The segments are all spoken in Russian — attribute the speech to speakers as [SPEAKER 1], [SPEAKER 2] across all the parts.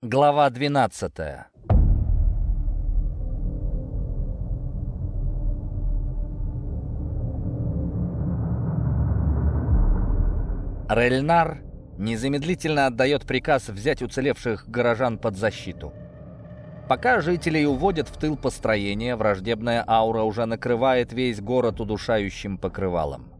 [SPEAKER 1] Глава 12 Рельнар незамедлительно отдает приказ взять уцелевших горожан под защиту. Пока жителей уводят в тыл построения, враждебная аура уже накрывает весь город удушающим покрывалом.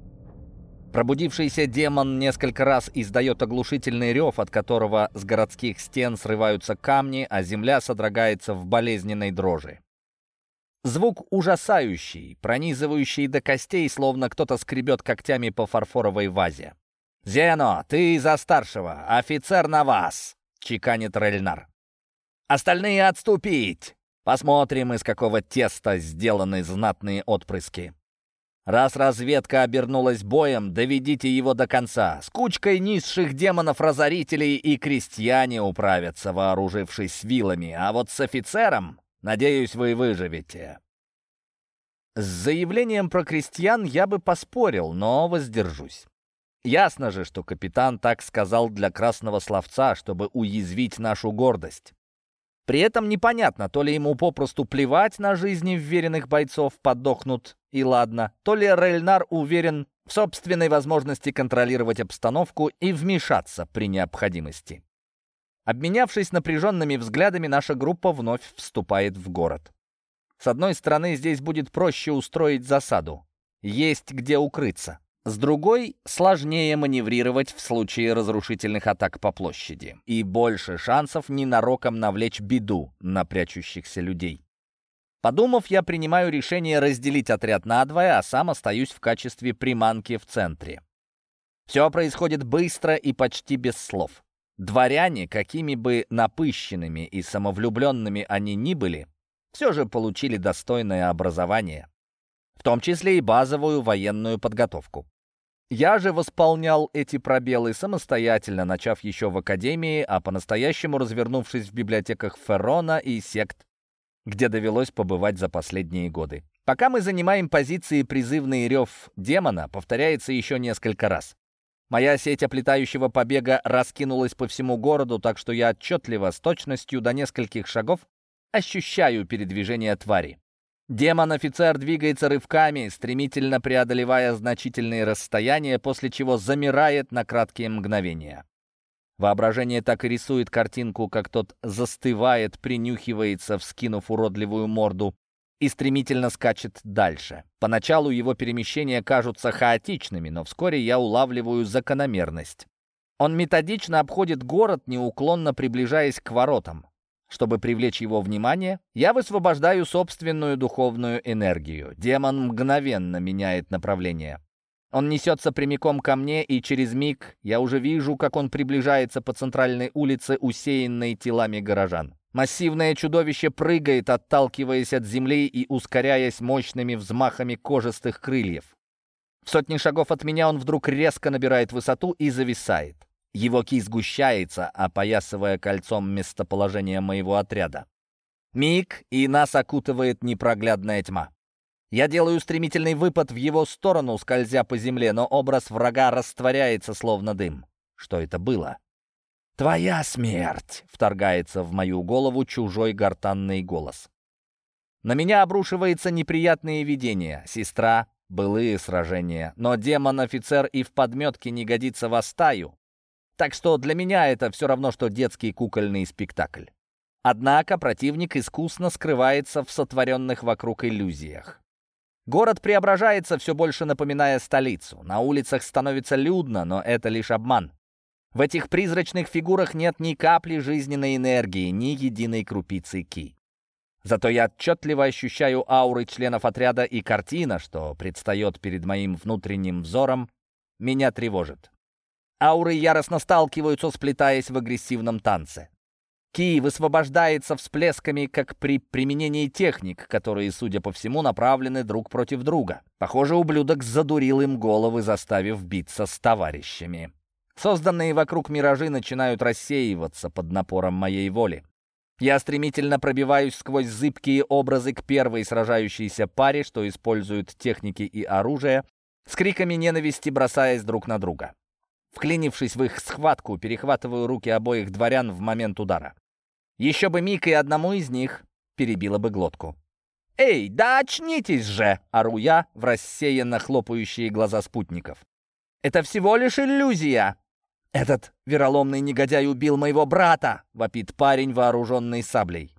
[SPEAKER 1] Пробудившийся демон несколько раз издает оглушительный рев, от которого с городских стен срываются камни, а земля содрогается в болезненной дрожи. Звук ужасающий, пронизывающий до костей, словно кто-то скребет когтями по фарфоровой вазе. «Зено, ты за старшего, офицер на вас!» — чеканит Рельнар. «Остальные отступить! Посмотрим, из какого теста сделаны знатные отпрыски!» Раз разведка обернулась боем, доведите его до конца. С кучкой низших демонов-разорителей и крестьяне управятся, вооружившись вилами. А вот с офицером, надеюсь, вы выживете. С заявлением про крестьян я бы поспорил, но воздержусь. Ясно же, что капитан так сказал для красного словца, чтобы уязвить нашу гордость. При этом непонятно, то ли ему попросту плевать на жизни вверенных бойцов, подохнут и ладно, то ли Рельнар уверен в собственной возможности контролировать обстановку и вмешаться при необходимости. Обменявшись напряженными взглядами, наша группа вновь вступает в город. С одной стороны, здесь будет проще устроить засаду. Есть где укрыться. С другой, сложнее маневрировать в случае разрушительных атак по площади. И больше шансов ненароком навлечь беду на прячущихся людей. Подумав, я принимаю решение разделить отряд надвое, а сам остаюсь в качестве приманки в центре. Все происходит быстро и почти без слов. Дворяне, какими бы напыщенными и самовлюбленными они ни были, все же получили достойное образование, в том числе и базовую военную подготовку. Я же восполнял эти пробелы самостоятельно, начав еще в академии, а по-настоящему развернувшись в библиотеках Феррона и сект, где довелось побывать за последние годы. Пока мы занимаем позиции призывный рев демона, повторяется еще несколько раз. Моя сеть оплетающего побега раскинулась по всему городу, так что я отчетливо, с точностью до нескольких шагов, ощущаю передвижение твари. Демон-офицер двигается рывками, стремительно преодолевая значительные расстояния, после чего замирает на краткие мгновения. Воображение так и рисует картинку, как тот застывает, принюхивается, вскинув уродливую морду, и стремительно скачет дальше. Поначалу его перемещения кажутся хаотичными, но вскоре я улавливаю закономерность. Он методично обходит город, неуклонно приближаясь к воротам. Чтобы привлечь его внимание, я высвобождаю собственную духовную энергию. Демон мгновенно меняет направление. Он несется прямиком ко мне, и через миг я уже вижу, как он приближается по центральной улице, усеянной телами горожан. Массивное чудовище прыгает, отталкиваясь от земли и ускоряясь мощными взмахами кожистых крыльев. В сотни шагов от меня он вдруг резко набирает высоту и зависает. Его ки сгущается, опоясывая кольцом местоположение моего отряда. Миг, и нас окутывает непроглядная тьма. Я делаю стремительный выпад в его сторону, скользя по земле, но образ врага растворяется, словно дым. Что это было? «Твоя смерть!» — вторгается в мою голову чужой гортанный голос. На меня обрушивается неприятные видения. Сестра, былые сражения. Но демон-офицер и в подметке не годится в стаю. Так что для меня это все равно, что детский кукольный спектакль. Однако противник искусно скрывается в сотворенных вокруг иллюзиях. Город преображается, все больше напоминая столицу. На улицах становится людно, но это лишь обман. В этих призрачных фигурах нет ни капли жизненной энергии, ни единой крупицы ки. Зато я отчетливо ощущаю ауры членов отряда, и картина, что предстает перед моим внутренним взором, меня тревожит. Ауры яростно сталкиваются, сплетаясь в агрессивном танце. Ки высвобождается всплесками, как при применении техник, которые, судя по всему, направлены друг против друга. Похоже, ублюдок задурил им головы, заставив биться с товарищами. Созданные вокруг миражи начинают рассеиваться под напором моей воли. Я стремительно пробиваюсь сквозь зыбкие образы к первой сражающейся паре, что используют техники и оружие, с криками ненависти бросаясь друг на друга. Вклинившись в их схватку, перехватываю руки обоих дворян в момент удара. Еще бы миг и одному из них перебило бы глотку. «Эй, да очнитесь же!» — ору я в рассеянно хлопающие глаза спутников. «Это всего лишь иллюзия!» «Этот вероломный негодяй убил моего брата!» — вопит парень, вооруженный саблей.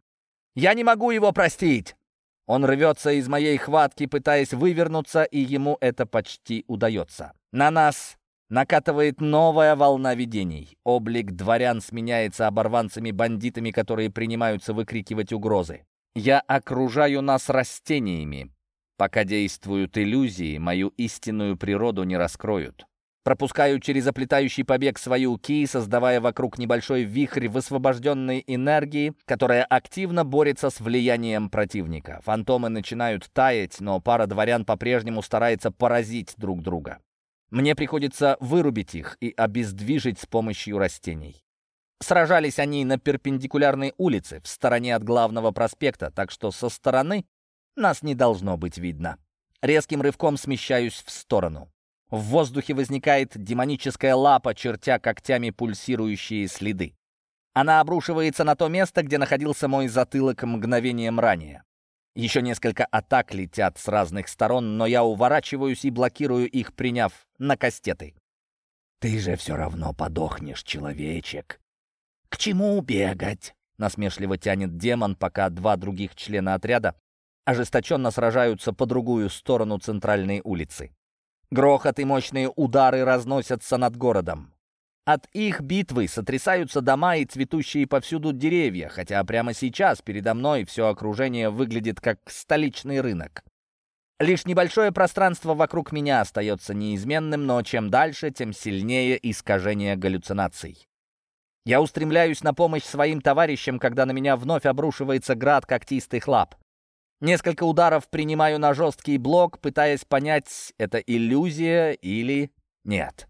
[SPEAKER 1] «Я не могу его простить!» Он рвется из моей хватки, пытаясь вывернуться, и ему это почти удается. На нас накатывает новая волна видений. Облик дворян сменяется оборванцами-бандитами, которые принимаются выкрикивать угрозы. Я окружаю нас растениями. Пока действуют иллюзии, мою истинную природу не раскроют. Пропускаю через оплетающий побег свою ки, создавая вокруг небольшой вихрь высвобожденной энергии, которая активно борется с влиянием противника. Фантомы начинают таять, но пара дворян по-прежнему старается поразить друг друга. Мне приходится вырубить их и обездвижить с помощью растений. Сражались они на перпендикулярной улице, в стороне от главного проспекта, так что со стороны нас не должно быть видно. Резким рывком смещаюсь в сторону. В воздухе возникает демоническая лапа, чертя когтями пульсирующие следы. Она обрушивается на то место, где находился мой затылок мгновением ранее. Еще несколько атак летят с разных сторон, но я уворачиваюсь и блокирую их, приняв на кастеты. «Ты же все равно подохнешь, человечек!» «К чему бегать?» — насмешливо тянет демон, пока два других члена отряда ожесточенно сражаются по другую сторону центральной улицы. Грохот и мощные удары разносятся над городом. От их битвы сотрясаются дома и цветущие повсюду деревья, хотя прямо сейчас передо мной все окружение выглядит как столичный рынок. Лишь небольшое пространство вокруг меня остается неизменным, но чем дальше, тем сильнее искажение галлюцинаций. Я устремляюсь на помощь своим товарищам, когда на меня вновь обрушивается град когтистых лап. Несколько ударов принимаю на жесткий блок, пытаясь понять, это иллюзия или нет.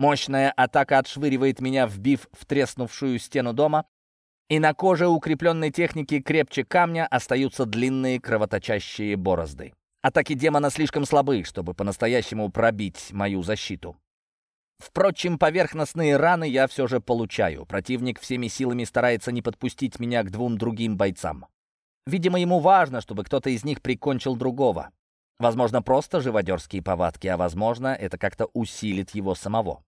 [SPEAKER 1] Мощная атака отшвыривает меня, вбив в треснувшую стену дома, и на коже укрепленной техники крепче камня остаются длинные кровоточащие борозды. Атаки демона слишком слабы, чтобы по-настоящему пробить мою защиту. Впрочем, поверхностные раны я все же получаю. Противник всеми силами старается не подпустить меня к двум другим бойцам. Видимо, ему важно, чтобы кто-то из них прикончил другого. Возможно, просто живодерские повадки, а возможно, это как-то усилит его самого.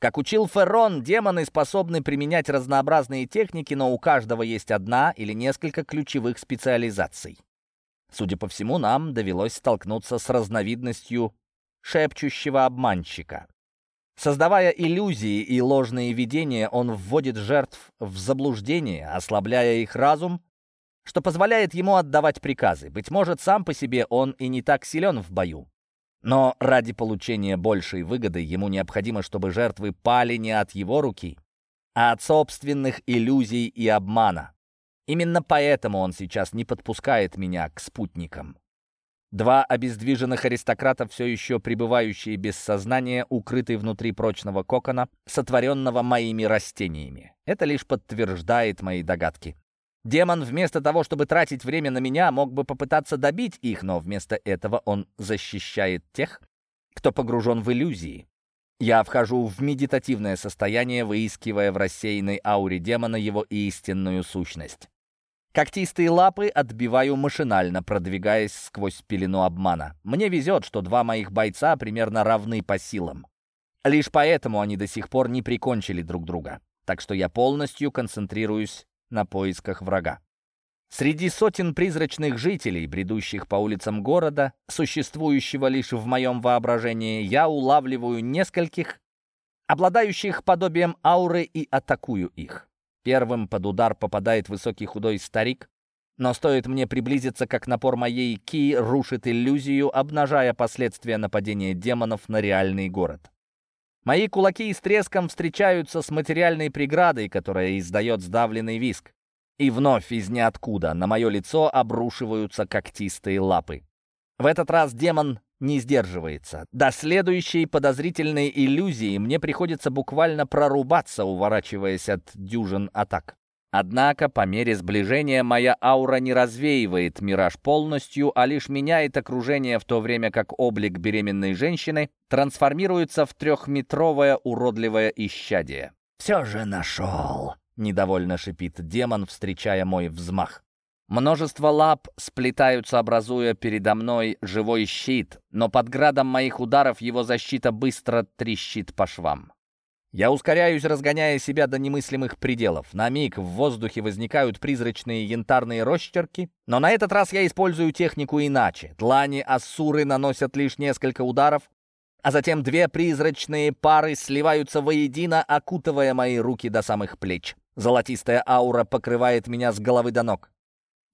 [SPEAKER 1] Как учил Феррон, демоны способны применять разнообразные техники, но у каждого есть одна или несколько ключевых специализаций. Судя по всему, нам довелось столкнуться с разновидностью шепчущего обманщика. Создавая иллюзии и ложные видения, он вводит жертв в заблуждение, ослабляя их разум что позволяет ему отдавать приказы. Быть может, сам по себе он и не так силен в бою. Но ради получения большей выгоды ему необходимо, чтобы жертвы пали не от его руки, а от собственных иллюзий и обмана. Именно поэтому он сейчас не подпускает меня к спутникам. Два обездвиженных аристократа, все еще пребывающие без сознания, укрыты внутри прочного кокона, сотворенного моими растениями. Это лишь подтверждает мои догадки. Демон вместо того, чтобы тратить время на меня, мог бы попытаться добить их, но вместо этого он защищает тех, кто погружен в иллюзии. Я вхожу в медитативное состояние, выискивая в рассеянной ауре демона его истинную сущность. Когтистые лапы отбиваю машинально, продвигаясь сквозь пелену обмана. Мне везет, что два моих бойца примерно равны по силам. Лишь поэтому они до сих пор не прикончили друг друга. Так что я полностью концентрируюсь на поисках врага. Среди сотен призрачных жителей, бредущих по улицам города, существующего лишь в моем воображении, я улавливаю нескольких, обладающих подобием ауры, и атакую их. Первым под удар попадает высокий худой старик, но стоит мне приблизиться, как напор моей ки рушит иллюзию, обнажая последствия нападения демонов на реальный город. Мои кулаки с треском встречаются с материальной преградой, которая издает сдавленный виск. И вновь из ниоткуда на мое лицо обрушиваются когтистые лапы. В этот раз демон не сдерживается. До следующей подозрительной иллюзии мне приходится буквально прорубаться, уворачиваясь от дюжин атак. Однако, по мере сближения, моя аура не развеивает мираж полностью, а лишь меняет окружение, в то время как облик беременной женщины трансформируется в трехметровое уродливое исчадие.
[SPEAKER 2] «Все же нашел!»
[SPEAKER 1] недовольно шипит демон, встречая мой взмах. Множество лап сплетаются, образуя передо мной живой щит, но под градом моих ударов его защита быстро трещит по швам. Я ускоряюсь, разгоняя себя до немыслимых пределов. На миг в воздухе возникают призрачные янтарные росчерки, но на этот раз я использую технику иначе. Длани Ассуры наносят лишь несколько ударов, а затем две призрачные пары сливаются воедино, окутывая мои руки до самых плеч. Золотистая аура покрывает меня с головы до ног.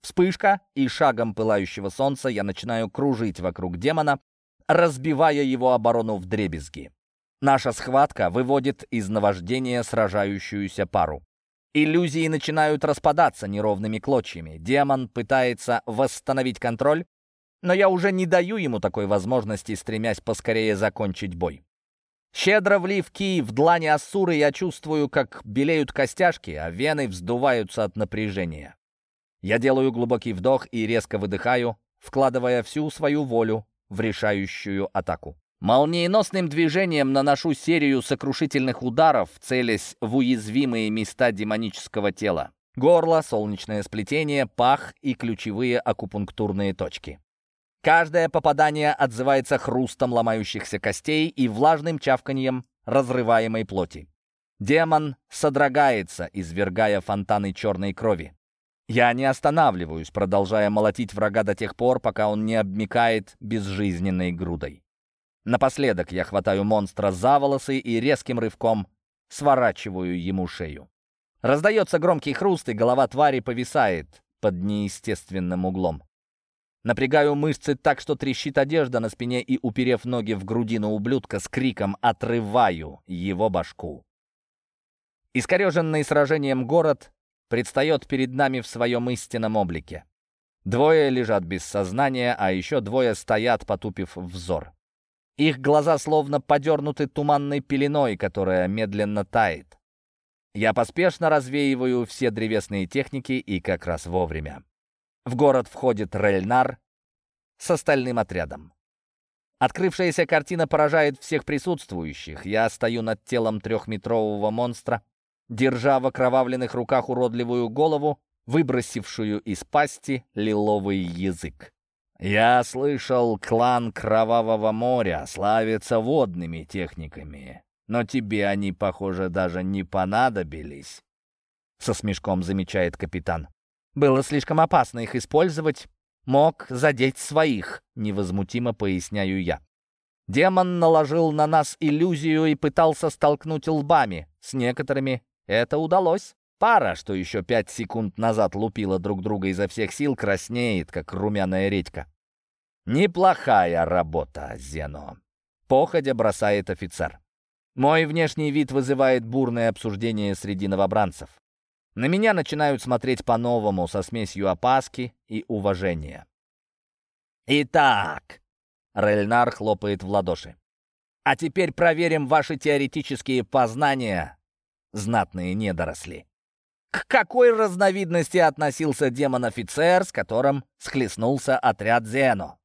[SPEAKER 1] Вспышка, и шагом пылающего солнца я начинаю кружить вокруг демона, разбивая его оборону в дребезги. Наша схватка выводит из наваждения сражающуюся пару. Иллюзии начинают распадаться неровными клочьями. Демон пытается восстановить контроль, но я уже не даю ему такой возможности, стремясь поскорее закончить бой. Щедро влив ки в длани Ассуры, я чувствую, как белеют костяшки, а вены вздуваются от напряжения. Я делаю глубокий вдох и резко выдыхаю, вкладывая всю свою волю в решающую атаку. Молниеносным движением наношу серию сокрушительных ударов, целясь в уязвимые места демонического тела. Горло, солнечное сплетение, пах и ключевые акупунктурные точки. Каждое попадание отзывается хрустом ломающихся костей и влажным чавканьем разрываемой плоти. Демон содрогается, извергая фонтаны черной крови. Я не останавливаюсь, продолжая молотить врага до тех пор, пока он не обмикает безжизненной грудой. Напоследок я хватаю монстра за волосы и резким рывком сворачиваю ему шею. Раздается громкий хруст, и голова твари повисает под неестественным углом. Напрягаю мышцы так, что трещит одежда на спине и, уперев ноги в грудину ублюдка, с криком отрываю его башку. Искореженный сражением город предстает перед нами в своем истинном облике. Двое лежат без сознания, а еще двое стоят, потупив взор. Их глаза словно подернуты туманной пеленой, которая медленно тает. Я поспешно развеиваю все древесные техники и как раз вовремя. В город входит Рельнар с остальным отрядом. Открывшаяся картина поражает всех присутствующих. Я стою над телом трехметрового монстра, держа в окровавленных руках уродливую голову, выбросившую из пасти лиловый язык. Я слышал, клан Кровавого моря славится водными техниками, но тебе они, похоже, даже не понадобились. Со смешком замечает капитан. Было слишком опасно их использовать, мог задеть своих, невозмутимо поясняю я. Демон наложил на нас иллюзию и пытался столкнуть лбами. С некоторыми это удалось. Пара, что еще пять секунд назад лупила друг друга изо всех сил, краснеет, как румяная редька. «Неплохая работа, Зено», — походя бросает офицер. Мой внешний вид вызывает бурное обсуждение среди новобранцев. На меня начинают смотреть по-новому, со смесью опаски и уважения. «Итак», — Рельнар хлопает в ладоши, «а теперь проверим ваши теоретические познания знатные недоросли. К какой разновидности относился демон-офицер, с которым схлестнулся отряд Зено?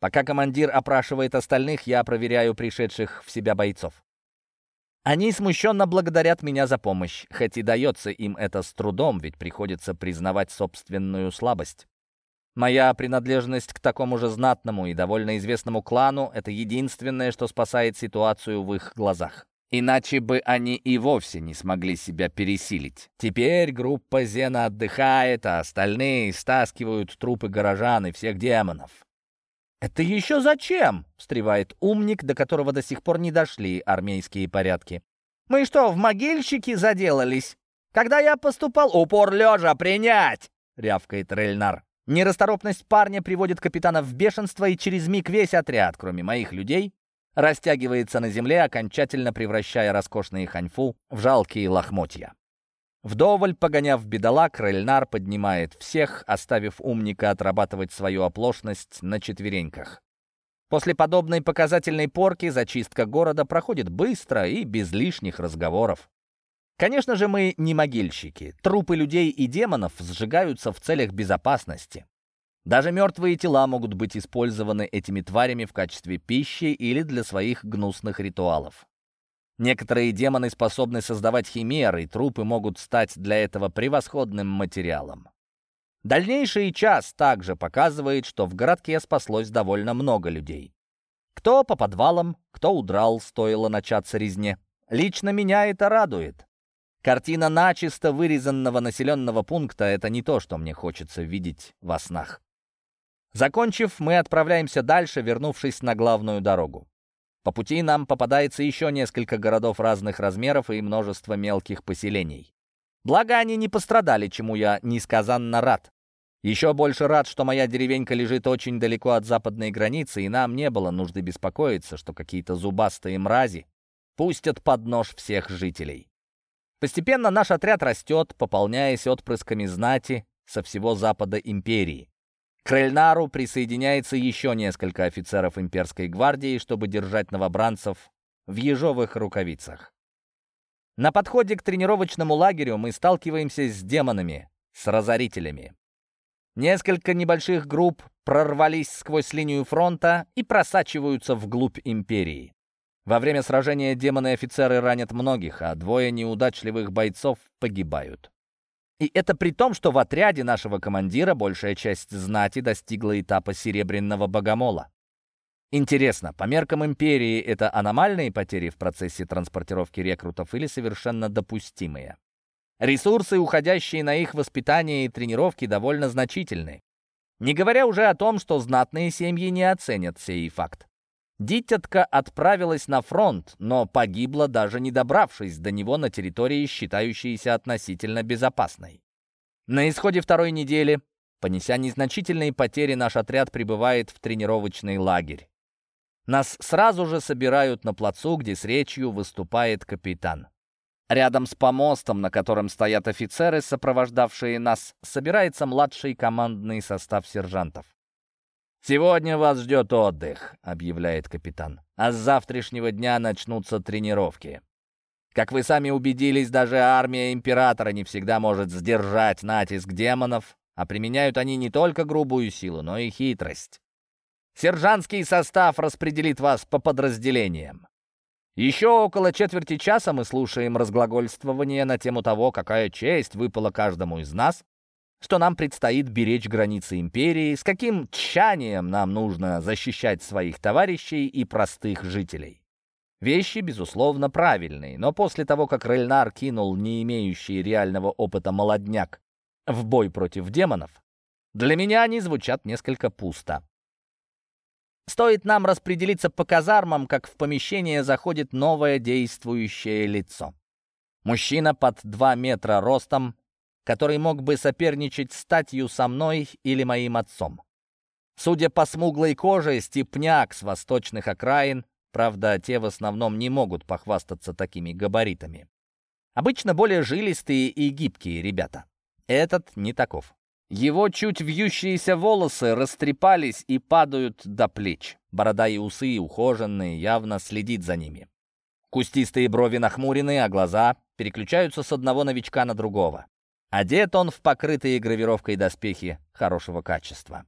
[SPEAKER 1] Пока командир опрашивает остальных, я проверяю пришедших в себя бойцов. Они смущенно благодарят меня за помощь, хоть и дается им это с трудом, ведь приходится признавать собственную слабость. Моя принадлежность к такому же знатному и довольно известному клану — это единственное, что спасает ситуацию в их глазах. Иначе бы они и вовсе не смогли себя пересилить. Теперь группа Зена отдыхает, а остальные стаскивают трупы горожан и всех демонов. «Это еще зачем?» — встревает умник, до которого до сих пор не дошли армейские порядки. «Мы что, в могильщики заделались? Когда я поступал, упор лежа принять!» — рявкает Рельнар. Нерасторопность парня приводит капитана в бешенство, и через миг весь отряд, кроме моих людей, растягивается на земле, окончательно превращая роскошные ханьфу в жалкие лохмотья. Вдоволь погоняв бедолаг, Рельнар поднимает всех, оставив умника отрабатывать свою оплошность на четвереньках. После подобной показательной порки зачистка города проходит быстро и без лишних разговоров. Конечно же, мы не могильщики. Трупы людей и демонов сжигаются в целях безопасности. Даже мертвые тела могут быть использованы этими тварями в качестве пищи или для своих гнусных ритуалов. Некоторые демоны способны создавать химеры, и трупы могут стать для этого превосходным материалом. Дальнейший час также показывает, что в городке спаслось довольно много людей. Кто по подвалам, кто удрал, стоило начаться резне. Лично меня это радует. Картина начисто вырезанного населенного пункта — это не то, что мне хочется видеть во снах. Закончив, мы отправляемся дальше, вернувшись на главную дорогу. По пути нам попадается еще несколько городов разных размеров и множество мелких поселений. Благо, они не пострадали, чему я несказанно рад. Еще больше рад, что моя деревенька лежит очень далеко от западной границы, и нам не было нужды беспокоиться, что какие-то зубастые мрази пустят под нож всех жителей. Постепенно наш отряд растет, пополняясь отпрысками знати со всего запада империи. К Рельнару присоединяется еще несколько офицеров имперской гвардии, чтобы держать новобранцев в ежовых рукавицах. На подходе к тренировочному лагерю мы сталкиваемся с демонами, с разорителями. Несколько небольших групп прорвались сквозь линию фронта и просачиваются вглубь империи. Во время сражения демоны-офицеры ранят многих, а двое неудачливых бойцов погибают. И это при том, что в отряде нашего командира большая часть знати достигла этапа серебряного богомола. Интересно, по меркам империи это аномальные потери в процессе транспортировки рекрутов или совершенно допустимые? Ресурсы, уходящие на их воспитание и тренировки, довольно значительны. Не говоря уже о том, что знатные семьи не оценят сей факт. Дитятка отправилась на фронт, но погибла, даже не добравшись до него на территории, считающейся относительно безопасной. На исходе второй недели, понеся незначительные потери, наш отряд прибывает в тренировочный лагерь. Нас сразу же собирают на плацу, где с речью выступает капитан. Рядом с помостом, на котором стоят офицеры, сопровождавшие нас, собирается младший командный состав сержантов. «Сегодня вас ждет отдых», — объявляет капитан. «А с завтрашнего дня начнутся тренировки. Как вы сами убедились, даже армия императора не всегда может сдержать натиск демонов, а применяют они не только грубую силу, но и хитрость. Сержантский состав распределит вас по подразделениям. Еще около четверти часа мы слушаем разглагольствование на тему того, какая честь выпала каждому из нас что нам предстоит беречь границы империи, с каким тщанием нам нужно защищать своих товарищей и простых жителей. Вещи, безусловно, правильные, но после того, как Рельнар кинул не имеющий реального опыта молодняк в бой против демонов, для меня они звучат несколько пусто. Стоит нам распределиться по казармам, как в помещение заходит новое действующее лицо. Мужчина под 2 метра ростом, который мог бы соперничать статью со мной или моим отцом. Судя по смуглой коже, степняк с восточных окраин, правда, те в основном не могут похвастаться такими габаритами. Обычно более жилистые и гибкие ребята. Этот не таков. Его чуть вьющиеся волосы растрепались и падают до плеч. Борода и усы ухоженные, явно следит за ними. Кустистые брови нахмурены, а глаза переключаются с одного новичка на другого. Одет он в покрытые гравировкой доспехи хорошего качества.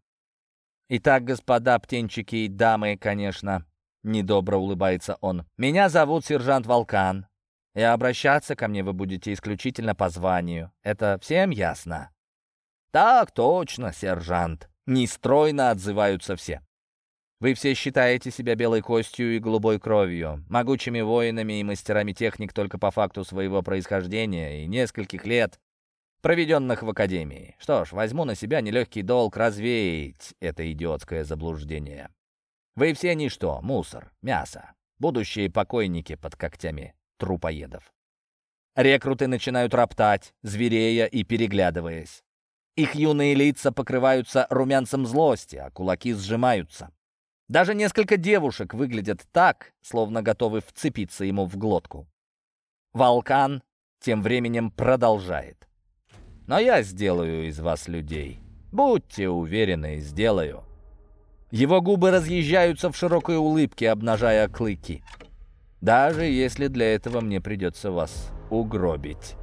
[SPEAKER 1] «Итак, господа птенчики и дамы, конечно», — недобро улыбается он, — «меня зовут сержант Волкан, и обращаться ко мне вы будете исключительно по званию. Это всем ясно?» «Так точно, сержант», — нестройно отзываются все. Вы все считаете себя белой костью и голубой кровью, могучими воинами и мастерами техник только по факту своего происхождения и нескольких лет, проведенных в Академии. Что ж, возьму на себя нелегкий долг развеять это идиотское заблуждение. Вы все ничто, мусор, мясо, будущие покойники под когтями трупоедов. Рекруты начинают роптать, зверея и переглядываясь. Их юные лица покрываются румянцем злости, а кулаки сжимаются. Даже несколько девушек выглядят так, словно готовы вцепиться ему в глотку. Волкан тем временем продолжает. Но я сделаю из вас людей. Будьте уверены, сделаю». Его губы разъезжаются в широкой улыбке, обнажая клыки. «Даже если для этого мне придется вас угробить».